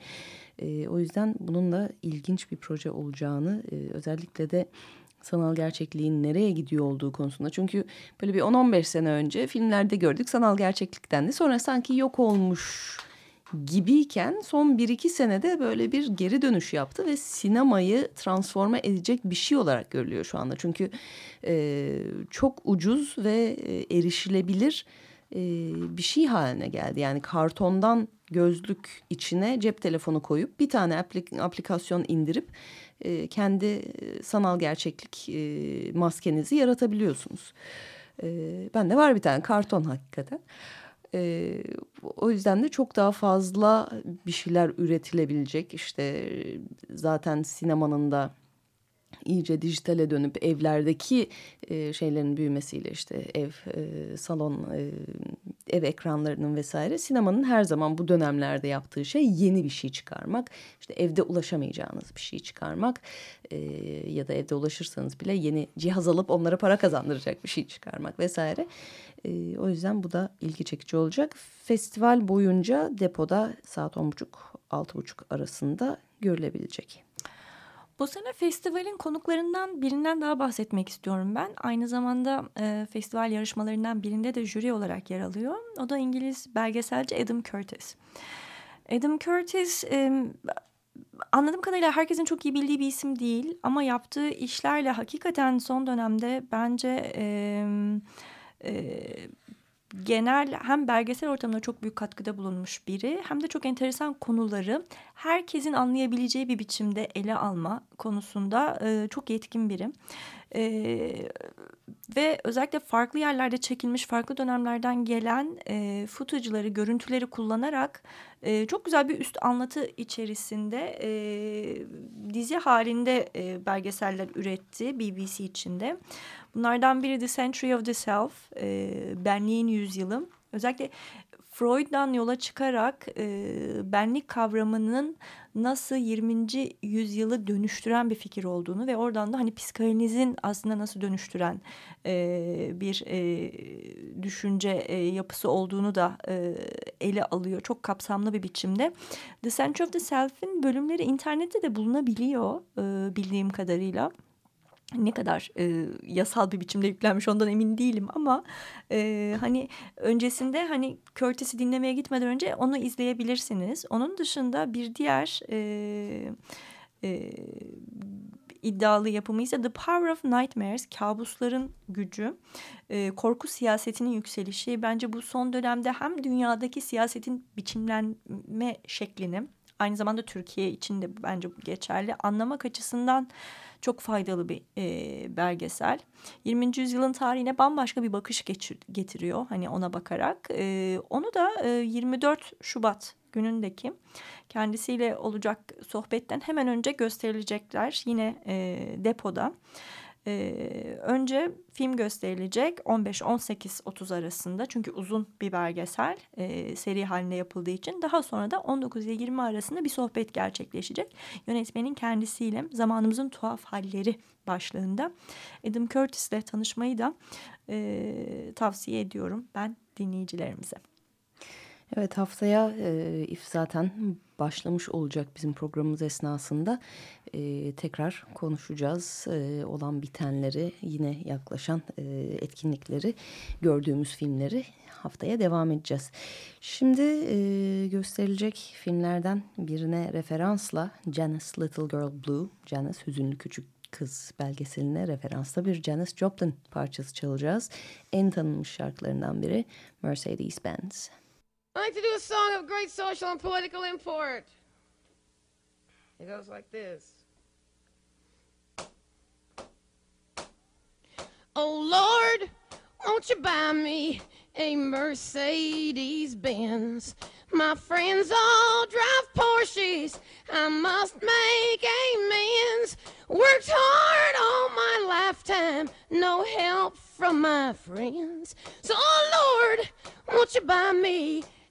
S2: O yüzden bunun da ilginç bir proje olacağını özellikle de sanal gerçekliğin nereye gidiyor olduğu konusunda. Çünkü böyle bir 10-15 sene önce filmlerde gördük sanal gerçeklikten de sonra sanki yok olmuş gibiyken son 1-2 senede böyle bir geri dönüş yaptı ve sinemayı transforme edecek bir şey olarak görülüyor şu anda. Çünkü e, çok ucuz ve e, erişilebilir e, bir şey haline geldi. Yani kartondan gözlük içine cep telefonu koyup bir tane aplik aplikasyon indirip e, kendi e, sanal gerçeklik e, maskenizi yaratabiliyorsunuz. E, de var bir tane karton hakikaten. E, o yüzden de çok daha fazla bir şeyler üretilebilecek. İşte zaten sinemanın da iyice dijitale dönüp evlerdeki e, şeylerin büyümesiyle işte ev, e, salon, e, ev ekranlarının vesaire sinemanın her zaman bu dönemlerde yaptığı şey yeni bir şey çıkarmak. İşte evde ulaşamayacağınız bir şey çıkarmak e, ya da evde ulaşırsanız bile yeni cihaz alıp onlara para kazandıracak bir şey çıkarmak vesaire. E, o yüzden bu da ilgi çekici olacak. Festival boyunca depoda saat on buçuk altı buçuk arasında görülebilecek.
S1: Bu sene festivalin konuklarından birinden daha bahsetmek istiyorum ben. Aynı zamanda e, festival yarışmalarından birinde de jüri olarak yer alıyor. O da İngiliz belgeselci Adam Curtis. Adam Curtis e, anladığım kadarıyla herkesin çok iyi bildiği bir isim değil. Ama yaptığı işlerle hakikaten son dönemde bence... E, e, genel hem belgesel ortamına çok büyük katkıda bulunmuş biri hem de çok enteresan konuları herkesin anlayabileceği bir biçimde ele alma konusunda e, çok yetkin biri. E, ve özellikle farklı yerlerde çekilmiş farklı dönemlerden gelen e, footage'ları, görüntüleri kullanarak e, çok güzel bir üst anlatı içerisinde e, dizi halinde e, belgeseller üretti BBC içinde. Bunlardan biri The Century of the Self, e, benliğin yüzyılı. Özellikle Freud'dan yola çıkarak e, benlik kavramının nasıl 20. yüzyılı dönüştüren bir fikir olduğunu ve oradan da hani psikanalizin aslında nasıl dönüştüren e, bir e, düşünce e, yapısı olduğunu da e, ele alıyor. Çok kapsamlı bir biçimde. The Century of the Self'in bölümleri internette de bulunabiliyor e, bildiğim kadarıyla ne kadar e, yasal bir biçimde yüklenmiş ondan emin değilim ama e, hani öncesinde hani Curtis'i dinlemeye gitmeden önce onu izleyebilirsiniz. Onun dışında bir diğer e, e, iddialı yapımı ise The Power of Nightmares, kabusların gücü, e, korku siyasetinin yükselişi. Bence bu son dönemde hem dünyadaki siyasetin biçimlenme şeklini aynı zamanda Türkiye için de bence geçerli anlamak açısından çok faydalı bir e, belgesel. 20. yüzyılın tarihine bambaşka bir bakış geçir, getiriyor hani ona bakarak. E, onu da e, 24 Şubat günündeki kendisiyle olacak sohbetten hemen önce gösterilecekler yine e, depoda. Ee, önce film gösterilecek 15-18-30 arasında çünkü uzun bir belgesel e, seri halinde yapıldığı için daha sonra da 19 ile 20 arasında bir sohbet gerçekleşecek. Yönetmenin kendisiyle zamanımızın tuhaf halleri başlığında Adam Curtis ile tanışmayı da e, tavsiye ediyorum ben dinleyicilerimize.
S2: Evet haftaya e, if zaten başlamış olacak bizim programımız esnasında e, tekrar konuşacağız e, olan bitenleri yine yaklaşan e, etkinlikleri gördüğümüz filmleri haftaya devam edeceğiz. Şimdi e, gösterilecek filmlerden birine referansla Janice Little Girl Blue, Janice Hüzünlü Küçük Kız belgeseline referansla bir Janis Joplin parçası çalacağız. En tanınmış şarkılarından biri Mercedes-Benz.
S5: I like to do a song of great social and political import. It goes like this. Oh Lord, won't you buy me a Mercedes Benz? My friends all drive Porsches. I must make amends. Worked hard all my lifetime, no help from my friends. So, oh Lord, won't you buy me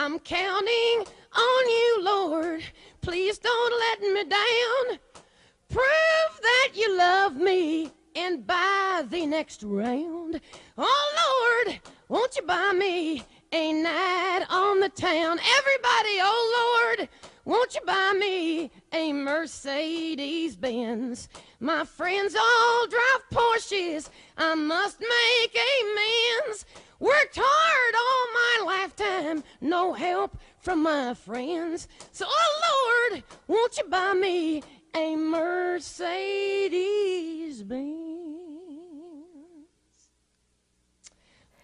S5: I'm counting on you, Lord. Please don't let me down. Prove that you love me and buy the next round. Oh, Lord, won't you buy me a night on the town? Everybody, oh, Lord, won't you buy me a Mercedes Benz? My friends all drive Porsches. I must make amends. Worked hard all my lifetime, no help from my friends. So, oh Lord, won't you buy me a Mercedes Benz?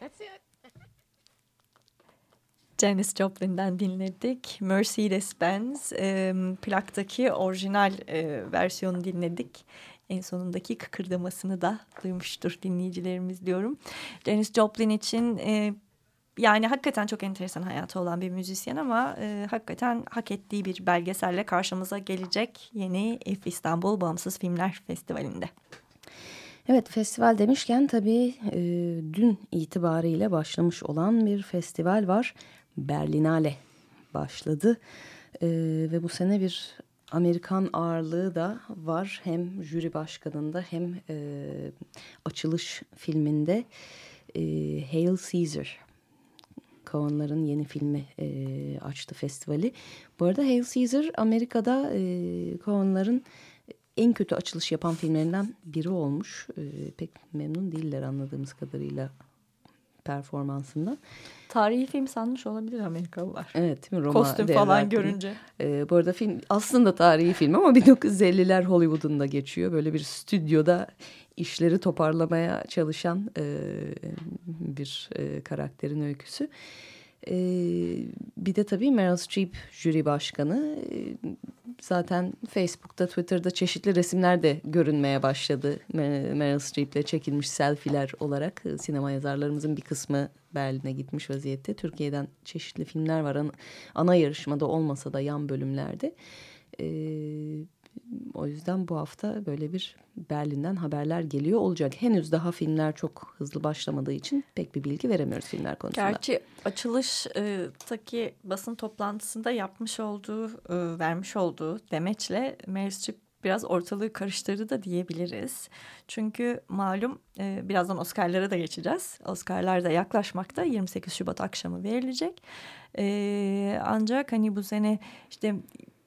S5: That's it.
S1: Janis Joplin'den dinledik. Mercedes-Benz e, plaktaki orijinal e, versiyonu dinledik. En sonundaki kıkırdamasını da duymuştur dinleyicilerimiz diyorum. Janis Joplin için e, yani hakikaten çok enteresan hayatı olan bir müzisyen ama e, hakikaten hak ettiği bir belgeselle karşımıza gelecek yeni If İstanbul Bağımsız Filmler Festivali'nde.
S2: Evet festival demişken tabii e, dün itibariyle başlamış olan bir festival var. Berlinale başladı e, ve bu sene bir Amerikan ağırlığı da var. Hem jüri başkanında hem e, açılış filminde e, Hail Caesar. Coen'ların yeni filmi e, açtı festivali. Bu arada Hail Caesar Amerika'da e, Coen'ların en kötü açılış yapan filmlerinden biri olmuş. E, pek memnun değiller anladığımız kadarıyla performansından.
S1: Tarihi film sanmış olabilir Amerikalılar.
S2: Evet değil mi?
S1: Roma Kostüm falan görünce.
S2: Ee, bu arada film aslında tarihi film ama 1950'ler Hollywood'un da geçiyor. Böyle bir stüdyoda işleri toparlamaya çalışan e, bir e, karakterin öyküsü. E, bir de tabii Meryl Streep jüri başkanı. E, zaten Facebook'ta, Twitter'da çeşitli resimler de görünmeye başladı. Meryl Streep'le çekilmiş selfiler olarak sinema yazarlarımızın bir kısmı Berlin'e gitmiş vaziyette. Türkiye'den çeşitli filmler var. Ana, ana yarışmada olmasa da yan bölümlerde. Ee, o yüzden bu hafta böyle bir Berlin'den haberler geliyor olacak. Henüz daha filmler çok hızlı başlamadığı için pek bir bilgi veremiyoruz filmler konusunda.
S1: Gerçi açılıştaki basın toplantısında yapmış olduğu, e, vermiş olduğu demeçle Meryl biraz ortalığı karıştırdı da diyebiliriz. Çünkü malum e, birazdan Oscar'lara da geçeceğiz. Oscar'lar da yaklaşmakta. 28 Şubat akşamı verilecek. E, ancak hani bu sene işte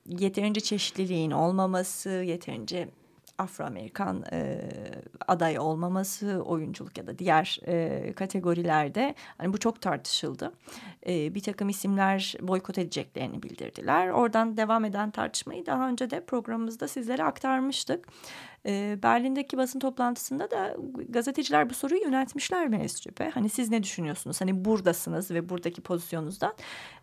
S1: yeterince çeşitliliğin olmaması, yeterince Afro-Amerikan e, aday olmaması, oyunculuk ya da diğer e, kategorilerde hani bu çok tartışıldı. E, bir takım isimler boykot edeceklerini bildirdiler. Oradan devam eden tartışmayı daha önce de programımızda sizlere aktarmıştık. E, Berlin'deki basın toplantısında da gazeteciler bu soruyu yöneltmişler Streep'e. Hani siz ne düşünüyorsunuz? Hani buradasınız ve buradaki pozisyonunuzdan.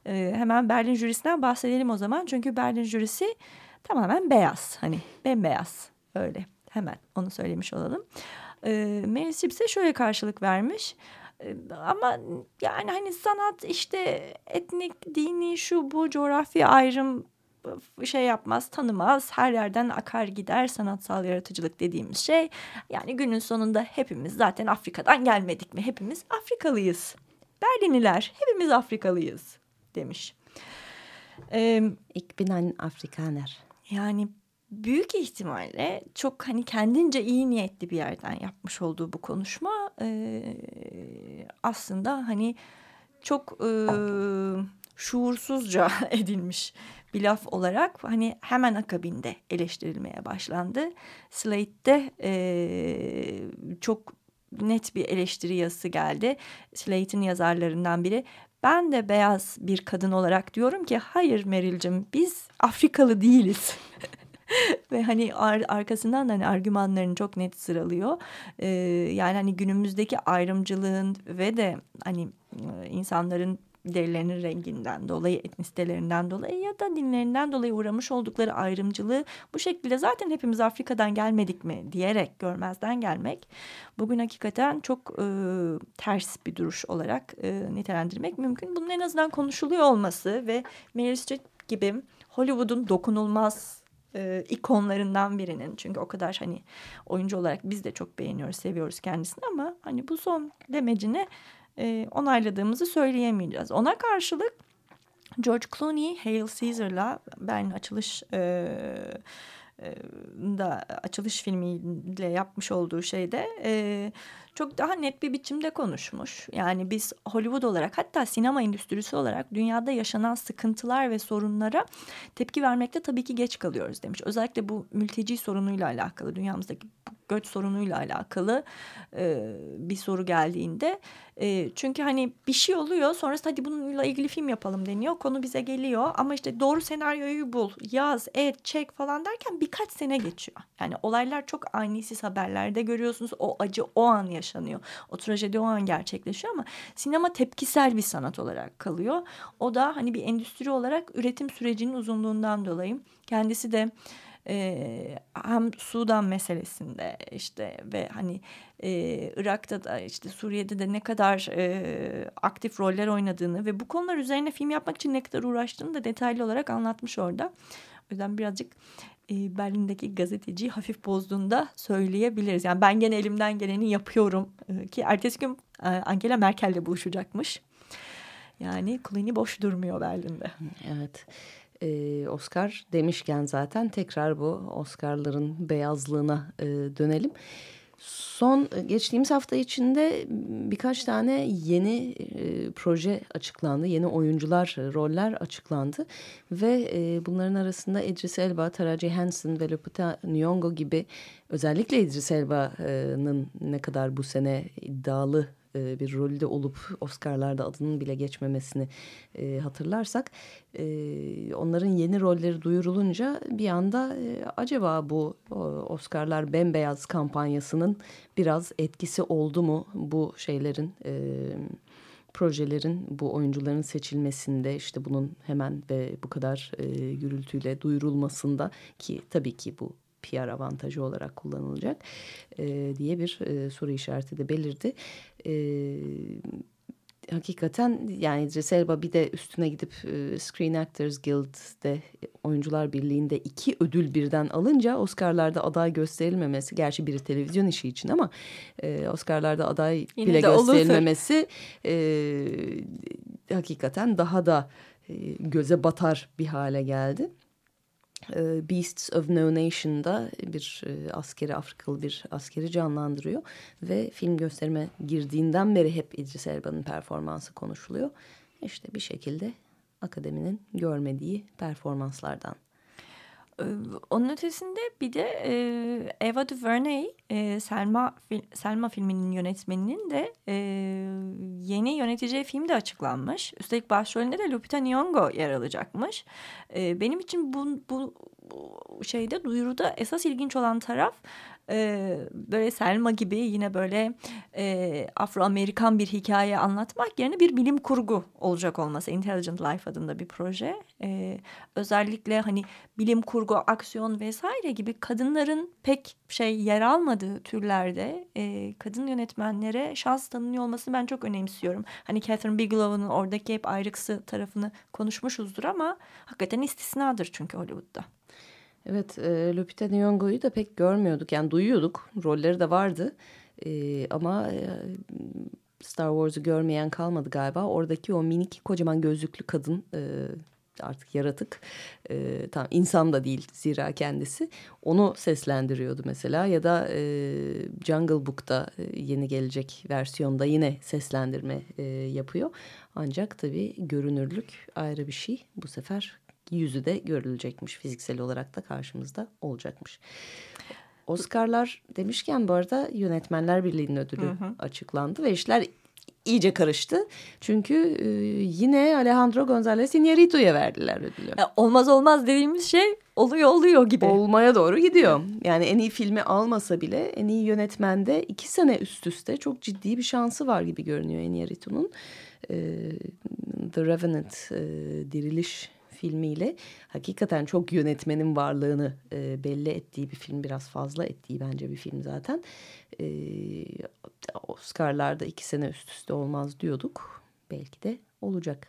S1: E, hemen Berlin jürisinden bahsedelim o zaman. Çünkü Berlin jürisi tamamen beyaz. Hani bembeyaz öyle hemen onu söylemiş olalım. E, Meryl Streep ise şöyle karşılık vermiş. E, ama yani hani sanat işte etnik, dini, şu bu coğrafya ayrım şey yapmaz, tanımaz. Her yerden akar gider sanatsal yaratıcılık dediğimiz şey. Yani günün sonunda hepimiz zaten Afrika'dan gelmedik mi? Hepimiz Afrikalıyız. Berliniler hepimiz Afrikalıyız demiş.
S2: Ee, Ik bin ein Afrikaner.
S1: Yani büyük ihtimalle çok hani kendince iyi niyetli bir yerden yapmış olduğu bu konuşma e, aslında hani çok e, şuursuzca edilmiş bir laf olarak hani hemen akabinde eleştirilmeye başlandı. Slate'de e, çok net bir eleştiri yazısı geldi. Slate'in yazarlarından biri ben de beyaz bir kadın olarak diyorum ki hayır Meril'cim biz Afrikalı değiliz. Ve hani ar arkasından da hani argümanlarını çok net sıralıyor. Ee, yani hani günümüzdeki ayrımcılığın ve de hani insanların derilerinin renginden dolayı, etnisitelerinden dolayı ya da dinlerinden dolayı uğramış oldukları ayrımcılığı bu şekilde zaten hepimiz Afrika'dan gelmedik mi diyerek görmezden gelmek bugün hakikaten çok e, ters bir duruş olarak e, nitelendirmek mümkün. Bunun en azından konuşuluyor olması ve Meryl Streep gibi Hollywood'un dokunulmaz e, ikonlarından birinin. Çünkü o kadar hani oyuncu olarak biz de çok beğeniyoruz, seviyoruz kendisini ama hani bu son demecini e, onayladığımızı söyleyemeyeceğiz. Ona karşılık George Clooney Hail Caesar'la ben açılış e, da açılış filmiyle yapmış olduğu şeyde çok daha net bir biçimde konuşmuş. Yani biz Hollywood olarak hatta sinema endüstrisi olarak dünyada yaşanan sıkıntılar ve sorunlara tepki vermekte tabii ki geç kalıyoruz demiş. Özellikle bu mülteci sorunuyla alakalı dünyamızdaki göç sorunuyla alakalı e, bir soru geldiğinde e, çünkü hani bir şey oluyor sonrasında hadi bununla ilgili film yapalım deniyor konu bize geliyor. Ama işte doğru senaryoyu bul yaz et çek falan derken birkaç sene geçiyor. Yani olaylar çok anisiz haberlerde görüyorsunuz. O acı o an yaşanıyor. O trajedi o an gerçekleşiyor ama sinema tepkisel bir sanat olarak kalıyor. O da hani bir endüstri olarak üretim sürecinin uzunluğundan dolayı. Kendisi de e, hem Sudan meselesinde işte ve hani e, Irak'ta da işte Suriye'de de ne kadar e, aktif roller oynadığını ve bu konular üzerine film yapmak için ne kadar uğraştığını da detaylı olarak anlatmış orada. O yüzden birazcık e, Berlin'deki gazeteciyi hafif bozduğunda söyleyebiliriz. Yani ben gene elimden geleni yapıyorum e, ki ertesi gün e, Angela Merkel'le buluşacakmış. Yani Clooney boş durmuyor Berlin'de.
S2: Evet e, Oscar demişken zaten tekrar bu Oscar'ların beyazlığına e, dönelim. Son e, geçtiğimiz hafta içinde birkaç tane yeni e, proje açıklandı. Yeni oyuncular, e, roller açıklandı. Ve e, bunların arasında Idris Elba, Taraji Henson ve Lupita Nyong'o gibi özellikle Idris Elba'nın ne kadar bu sene iddialı e, bir rolde olup Oscar'larda adının bile geçmemesini e, hatırlarsak e, onların yeni rolleri duyurulunca bir anda e, acaba bu Oscar'lar bembeyaz kampanyasının biraz etkisi oldu mu bu şeylerin e, projelerin bu oyuncuların seçilmesinde işte bunun hemen ve bu kadar e, gürültüyle duyurulmasında ki tabii ki bu PR avantajı olarak kullanılacak e, diye bir e, soru işareti de belirdi. E, hakikaten yani İdris Elba bir de üstüne gidip e, Screen Actors Guild'de Oyuncular Birliği'nde iki ödül birden alınca Oscar'larda aday gösterilmemesi gerçi biri televizyon işi için ama e, Oscar'larda aday Yine bile gösterilmemesi e, hakikaten daha da e, göze batar bir hale geldi. E, Beasts of No Nation'da bir e, askeri Afrikalı bir askeri canlandırıyor ve film gösterime girdiğinden beri hep İdris Elba'nın performansı konuşuluyor. İşte bir şekilde akademinin görmediği performanslardan.
S1: Onun ötesinde bir de Eva DuVernay, Selma Selma filminin yönetmeninin de yeni yöneteceği film de açıklanmış. Üstelik başrolünde de Lupita Nyong'o yer alacakmış. Benim için bu, bu şeyde duyuruda esas ilginç olan taraf e, böyle Selma gibi yine böyle e, Afro-Amerikan bir hikaye anlatmak yerine bir bilim kurgu olacak olması. Intelligent Life adında bir proje. E, özellikle hani bilim kurgu, aksiyon vesaire gibi kadınların pek şey yer almadığı türlerde e, kadın yönetmenlere şans tanınıyor olmasını ben çok önemsiyorum. Hani Catherine Bigelow'un oradaki hep ayrıksı tarafını konuşmuşuzdur ama hakikaten istisnadır çünkü Hollywood'da.
S2: Evet, e, Lupita Nyong'o'yu da pek görmüyorduk. Yani duyuyorduk, rolleri de vardı. E, ama e, Star Wars'u görmeyen kalmadı galiba. Oradaki o minik kocaman gözlüklü kadın e, artık yaratık. E, tam insan da değil zira kendisi. Onu seslendiriyordu mesela ya da e, Jungle Book'ta e, yeni gelecek versiyonda yine seslendirme e, yapıyor. Ancak tabii görünürlük ayrı bir şey. Bu sefer yüzü de görülecekmiş. Fiziksel olarak da karşımızda olacakmış. Oscar'lar demişken bu arada Yönetmenler Birliği'nin ödülü hı hı. açıklandı ve işler iyice karıştı. Çünkü e, yine Alejandro González Iñárritu'ya verdiler ödülü.
S1: Ya olmaz olmaz dediğimiz şey oluyor oluyor gibi.
S2: Olmaya doğru gidiyor. Yani en iyi filmi almasa bile en iyi yönetmende iki sene üst üste çok ciddi bir şansı var gibi görünüyor Iñárritu'nun. E, The Revenant, e, Diriliş filmiyle hakikaten çok yönetmenin varlığını e, belli ettiği bir film. Biraz fazla ettiği bence bir film zaten. E, Oscar'larda iki sene üst üste olmaz diyorduk. Belki de olacak.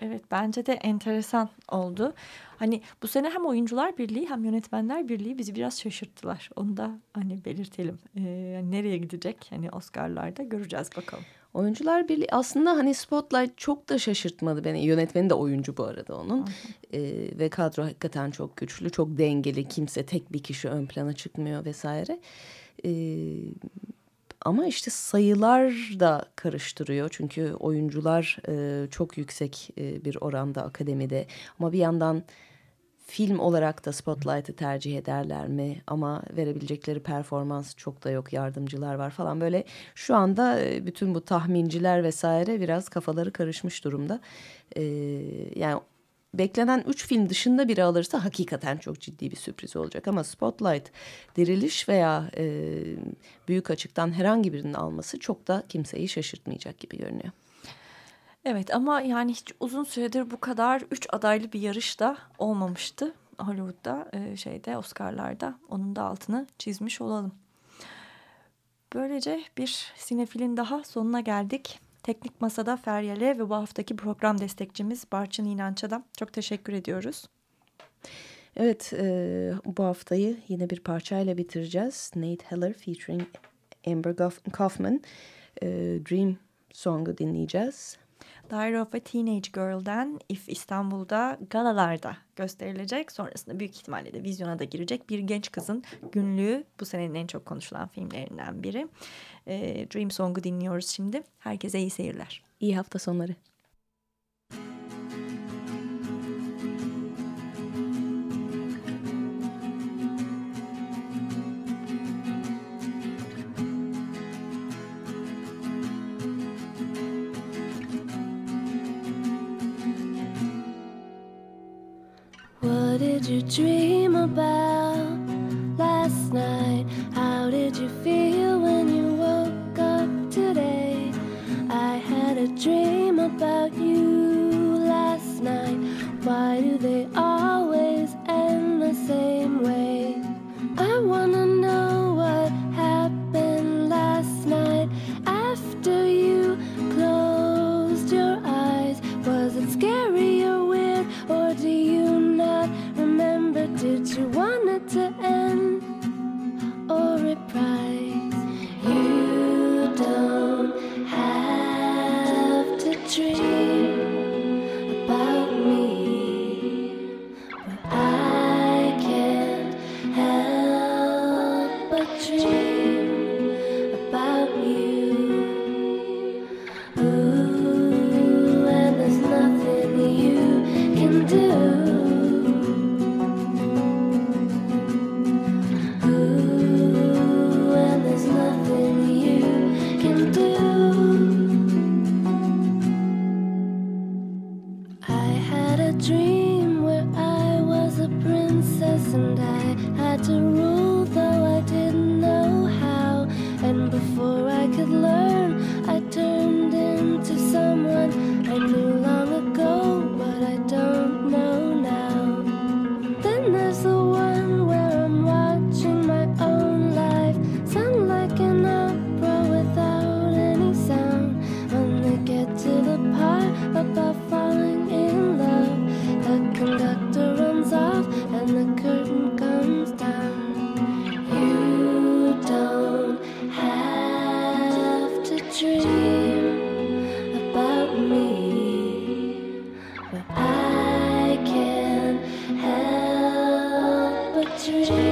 S1: Evet bence de enteresan oldu. Hani bu sene hem oyuncular birliği hem yönetmenler birliği bizi biraz şaşırttılar. Onu da hani belirtelim. Ee, nereye gidecek hani Oscar'larda göreceğiz bakalım.
S2: Oyuncular Birliği aslında hani Spotlight çok da şaşırtmadı beni. Yönetmeni de oyuncu bu arada onun. Ee, ve kadro hakikaten çok güçlü, çok dengeli. Kimse tek bir kişi ön plana çıkmıyor vesaire. Ee, ama işte sayılar da karıştırıyor. Çünkü oyuncular e, çok yüksek e, bir oranda akademide. Ama bir yandan film olarak da Spotlight'ı tercih ederler mi? Ama verebilecekleri performans çok da yok. Yardımcılar var falan böyle. Şu anda e, bütün bu tahminciler vesaire biraz kafaları karışmış durumda. Ee, yani beklenen üç film dışında biri alırsa hakikaten çok ciddi bir sürpriz olacak. Ama Spotlight, Diriliş veya e, Büyük Açık'tan herhangi birinin alması çok da kimseyi şaşırtmayacak gibi görünüyor.
S1: Evet ama yani hiç uzun süredir bu kadar üç adaylı bir yarış da olmamıştı. Hollywood'da e, şeyde Oscar'larda onun da altını çizmiş olalım. Böylece bir sinefilin daha sonuna geldik. Teknik Masa'da Feryal'e ve bu haftaki program destekçimiz Barçın İnanç'a çok teşekkür ediyoruz.
S2: Evet e, bu haftayı yine bir parçayla bitireceğiz. Nate Heller featuring Amber Kaufman e, Dream Song'u dinleyeceğiz.
S1: Diary of a Teenage Girl'den If İstanbul'da galalarda gösterilecek. Sonrasında büyük ihtimalle de vizyona da girecek bir genç kızın günlüğü bu senenin en çok konuşulan filmlerinden biri. E, Dream Song'u dinliyoruz şimdi. Herkese iyi seyirler.
S2: İyi hafta sonları. Did you dream about last night? How did you feel when you woke up today? I had a dream about you last night. Why do they always
S6: 是